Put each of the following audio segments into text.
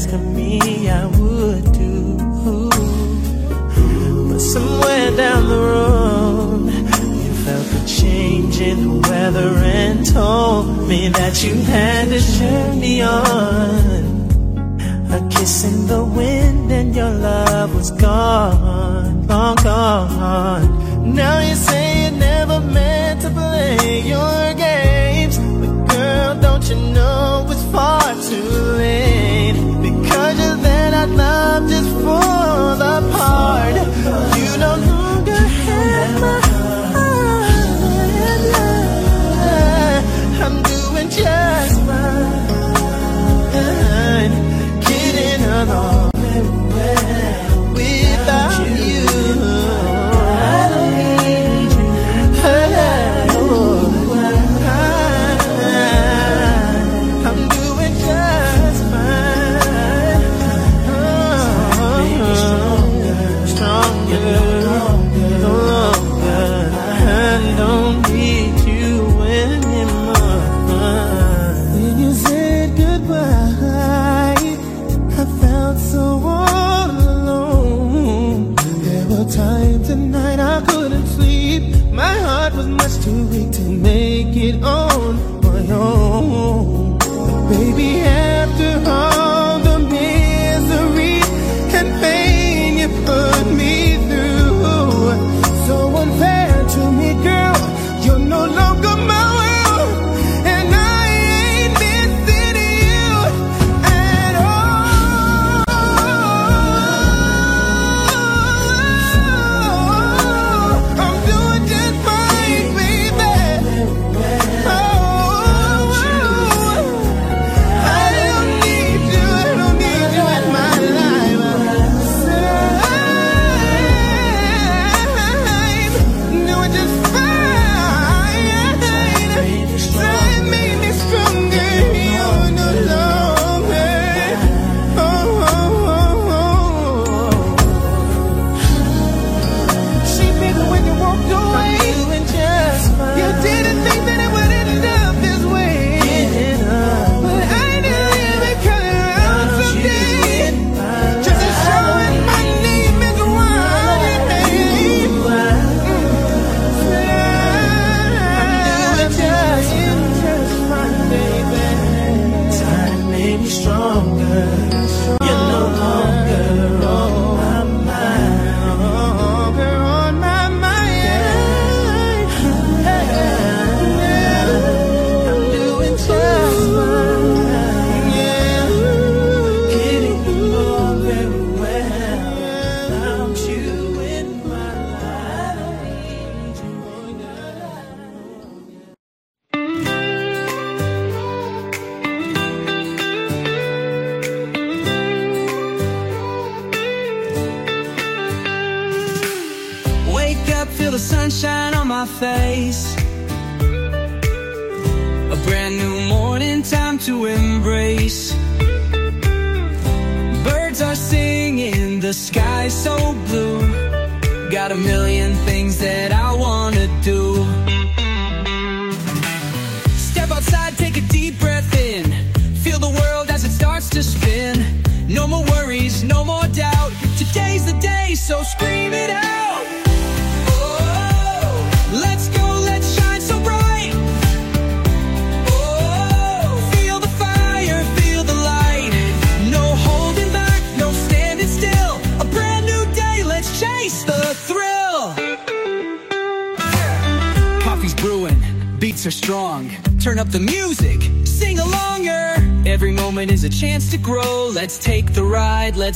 ask of me, I would do. But somewhere down the road, you felt the change in the weather and told me that you had to journey on. A kiss in the wind and your love was gone, long gone. Now you say you never meant to play your games, but girl, don't you know it's far too late? that love just fall apart. You no longer have my heart. I'm doing just fine. Getting along.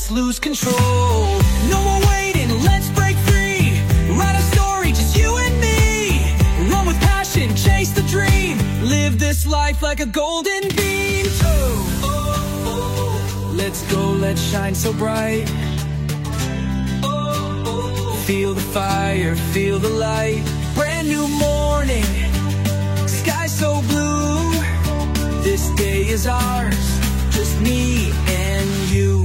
let's lose control. No more waiting, let's break free. Write a story, just you and me. Run with passion, chase the dream. Live this life like a golden beam. Oh, oh, oh. Let's go, let's shine so bright. Oh, oh. Feel the fire, feel the light. Brand new morning, sky so blue. This day is ours, just me and you.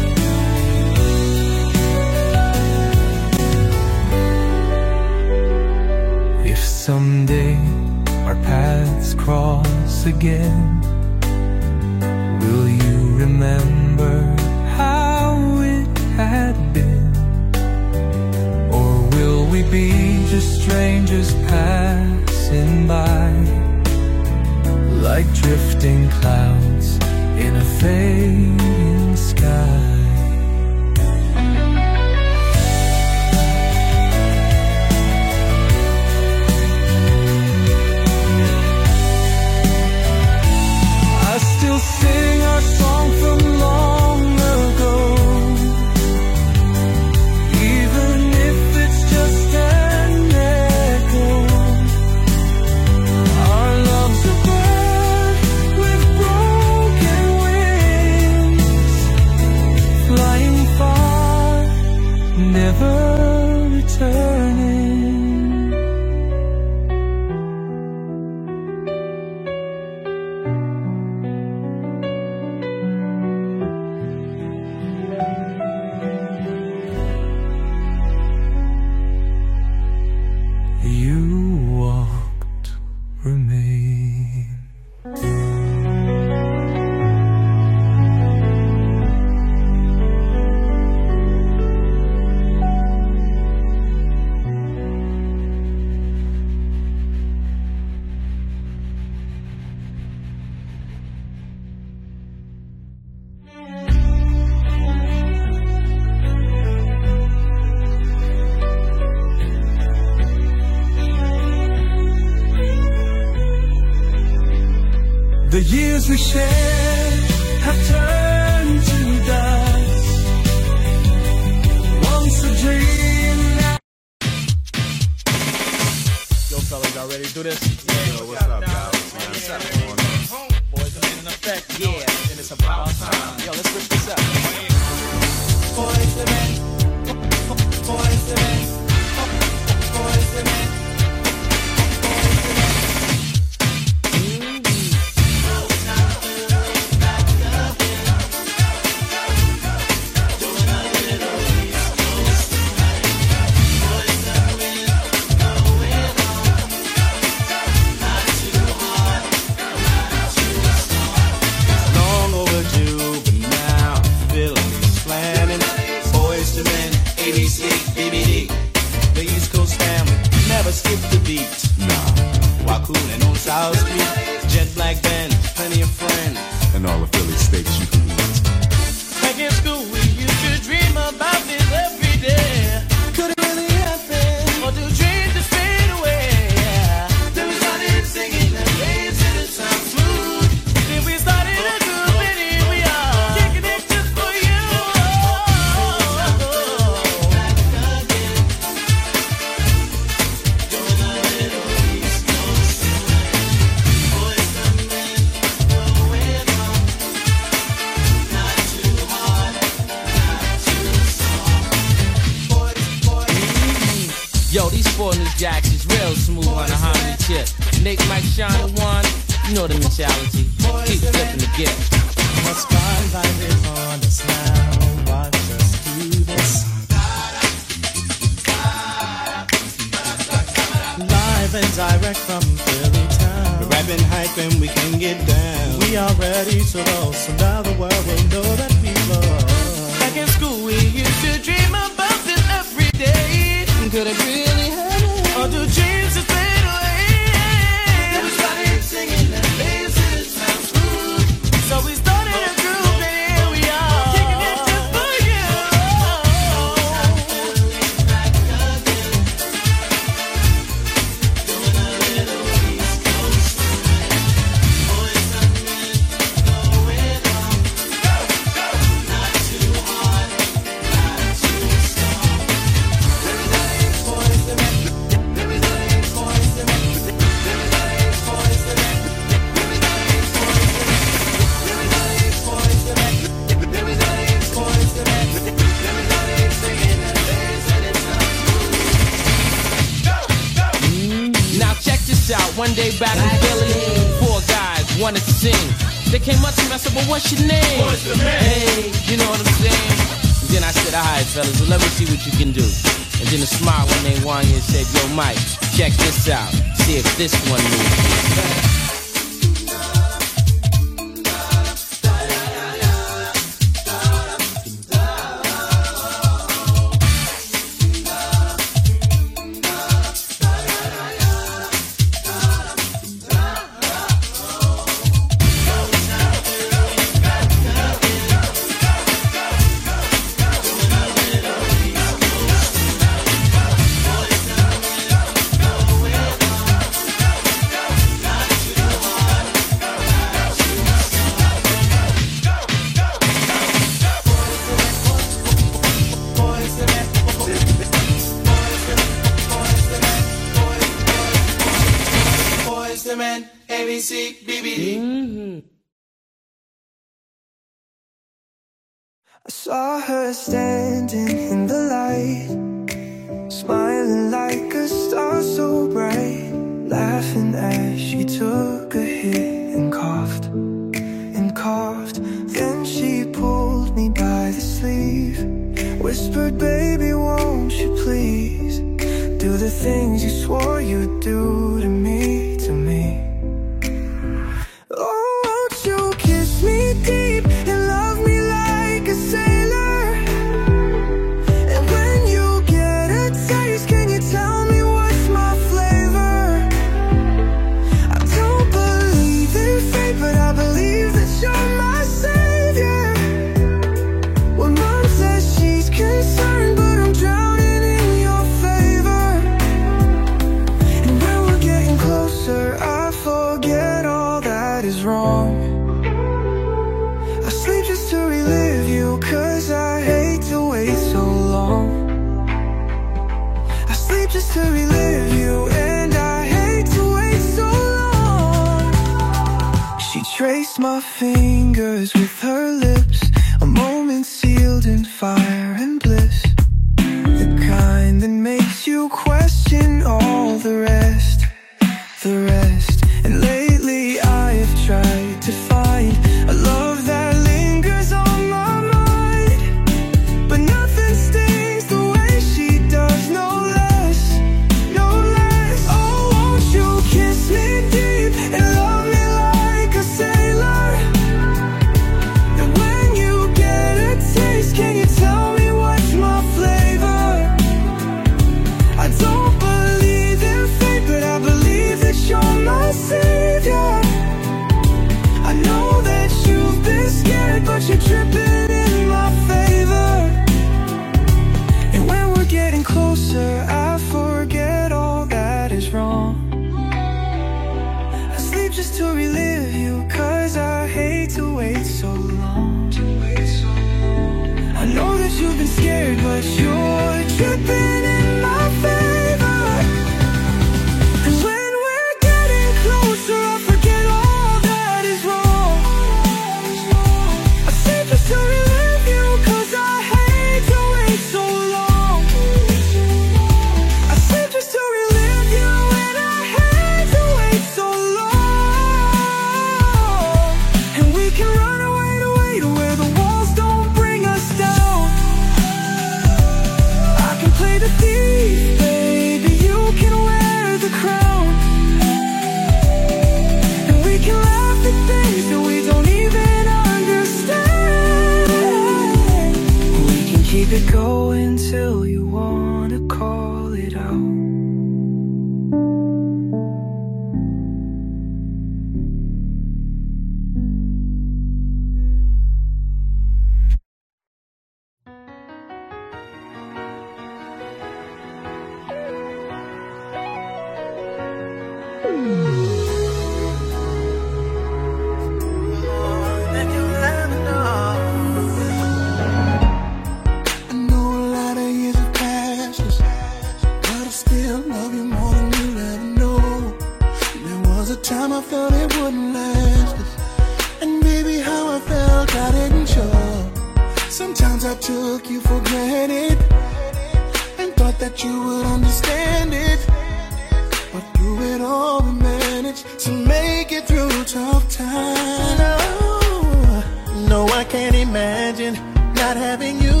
Can't imagine not having you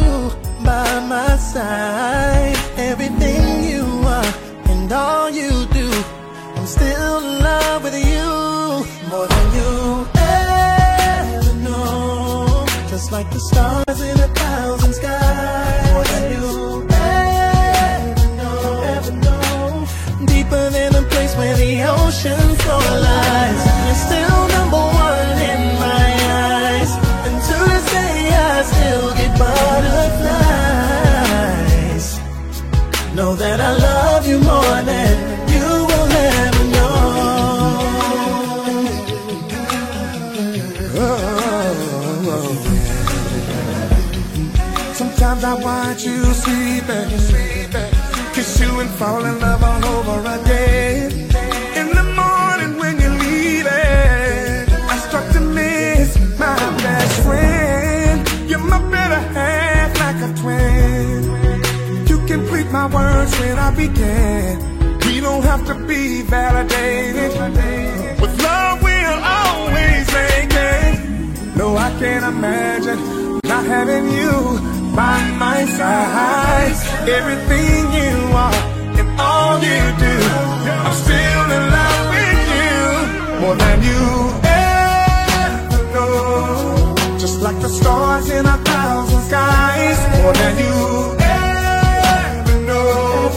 by my side. Everything you are and all you do, I'm still in love with you more than you ever know. Just like the stars in a thousand skies, more than you ever know. Deeper than a place where the ocean fall in love all over again. In the morning when you're leaving, I start to miss my best friend. You're my better half, like a twin. You complete my words when I begin. We don't have to be validated. With love, we'll always make it. No, I can't imagine not having you by my side. Everything you are I'm still in love with you more than you ever know. Just like the stars in a thousand skies, more than you ever know.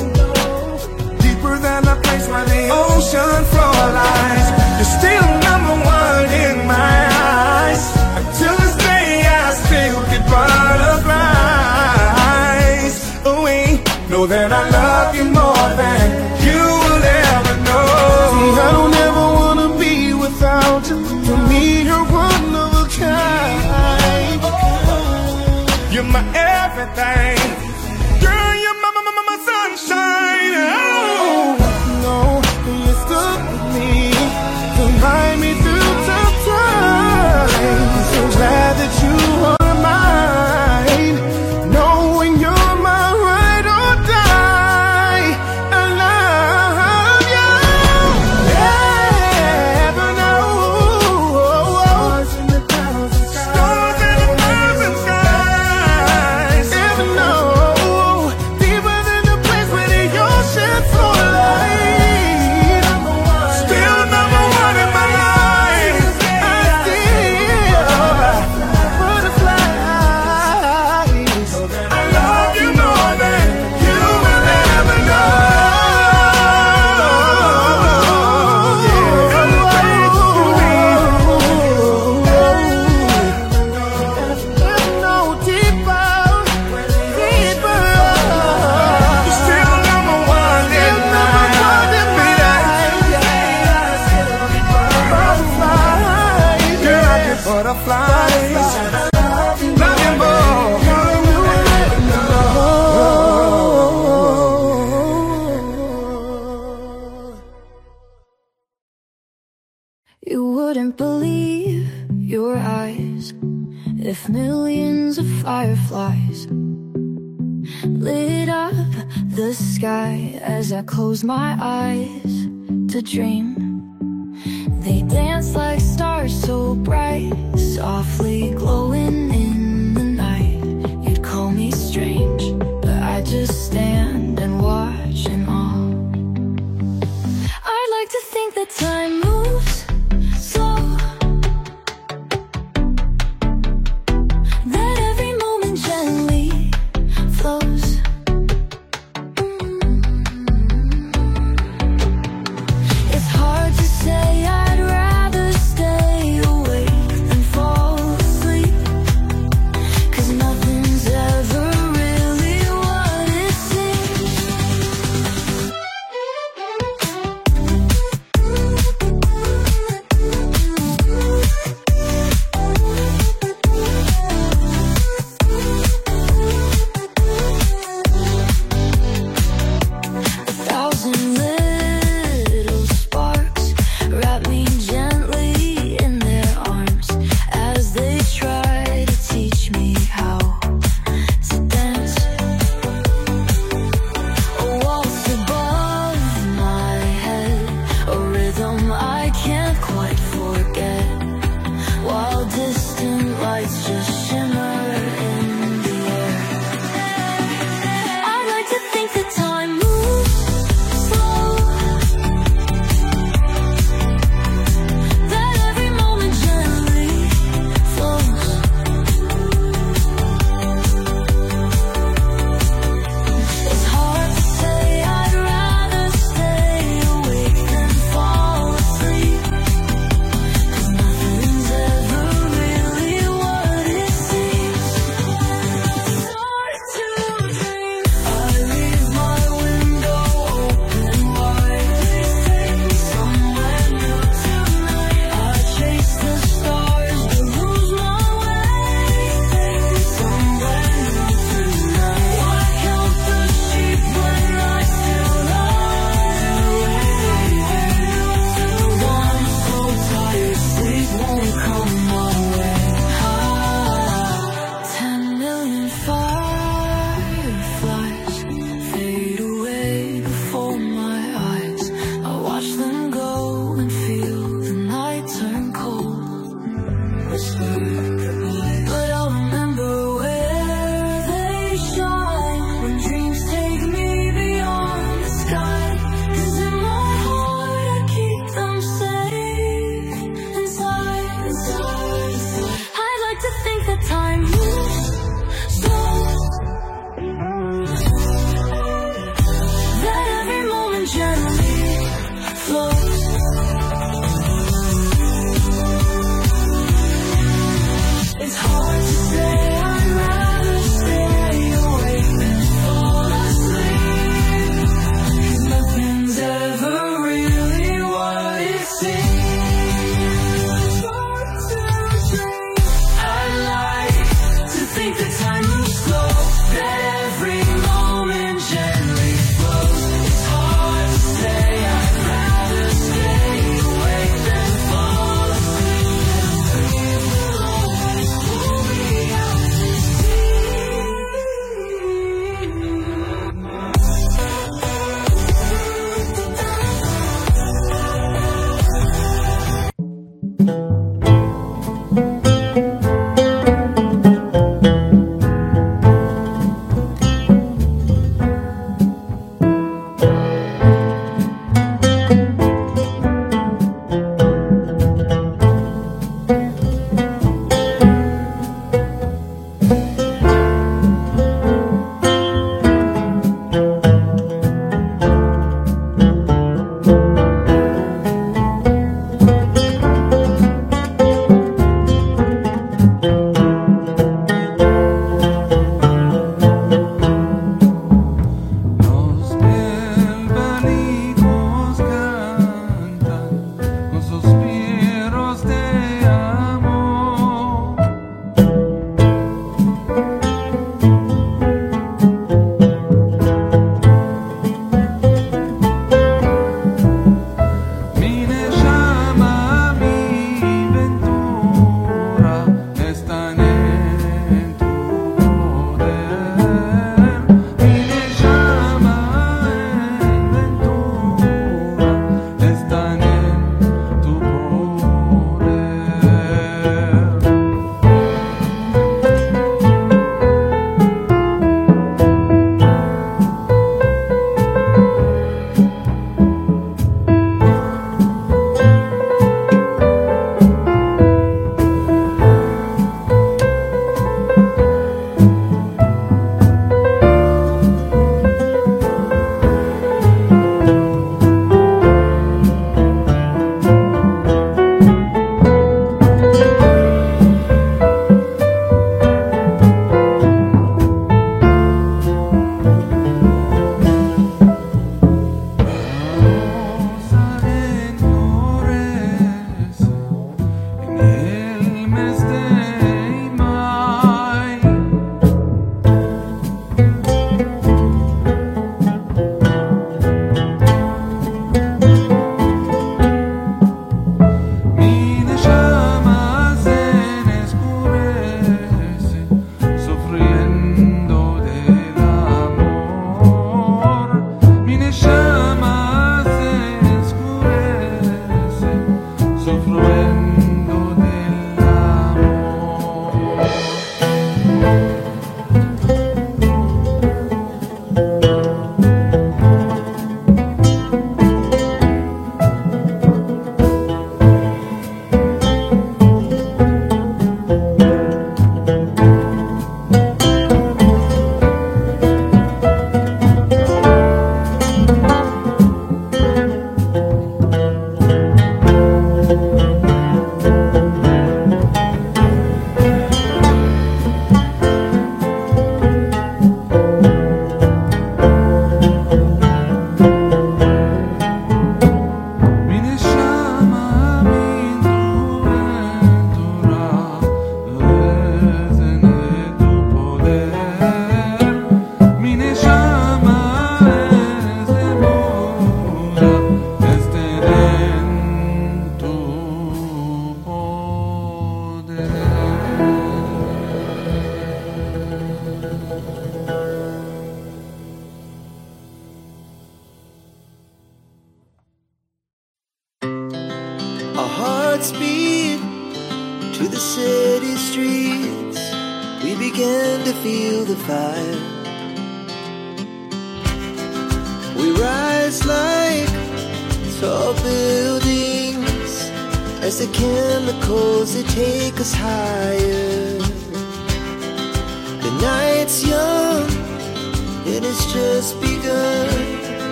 Deeper than the place where the ocean floor lies. You're my everything. Close my eyes to dream.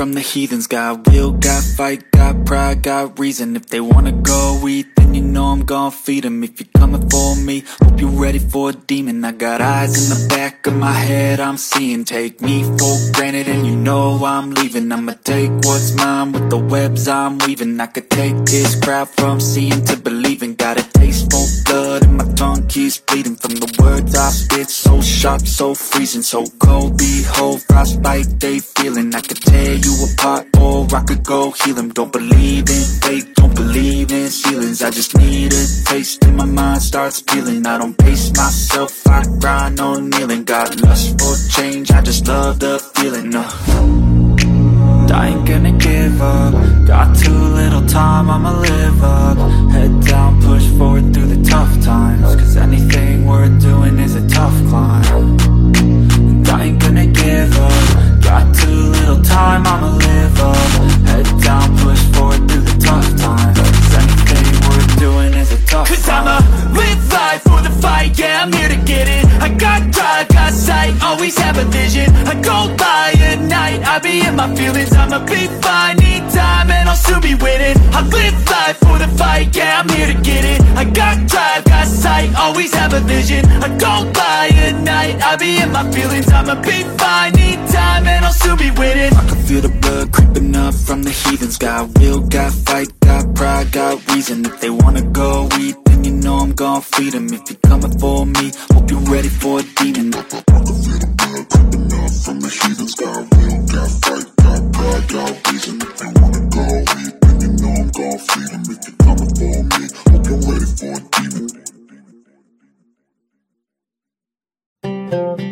from the heathens. Got will, got fight, got pride, got reason. If they wanna go eat, then you know I'm gon' feed them If you're coming for me, hope you're ready for a demon. I got eyes in the back of my head, I'm seeing. Take me for granted and you know I'm leaving. I'ma take what's mine with the webs I'm weaving. I could take this crowd from seeing to believing. Got a taste for blood in my tongue. It's so sharp, so freezing, so cold. Behold, frostbite they feeling. I could tear you apart or I could go heal them Don't believe in fate, don't believe in ceilings. I just need a taste and my mind starts peeling. I don't pace myself, I grind on kneeling. Got lust for change, I just love the feeling uh. I ain't gonna give up. Got too little time, I'ma live up. Head down, push forward through the tough times Cause anything worth doing is a tough climb. And I ain't gonna give up. Got too little time, I'ma live up. Head down, push forward through the tough times. Cause anything worth doing is a tough Cause climb. I'ma live life for the fight, yeah, I'm here to get it. I got drive, got sight, always have a vision. I go by at night, I be in my feelings. I'ma be fine, need time, and I'll soon be winning I live life for the fight, yeah, I'm here to get it. I got drive, got sight, always have a vision. I go by at night, I be in my feelings. I'ma be fine, need time, and I'll soon be winning. I can feel the blood creeping up from the heathens. Got will, got fight, got pride, got reason. If they wanna go eat, then you know I'm gon' feed them If you're coming for me, hope you're ready for a demon. I can feel the blood creeping up from the heathens. Got will, got fight, got pride, got reason. If they wanna go eat, then you know I'm gon' feed them If you're coming for me, hope you're ready for a demon Thank you.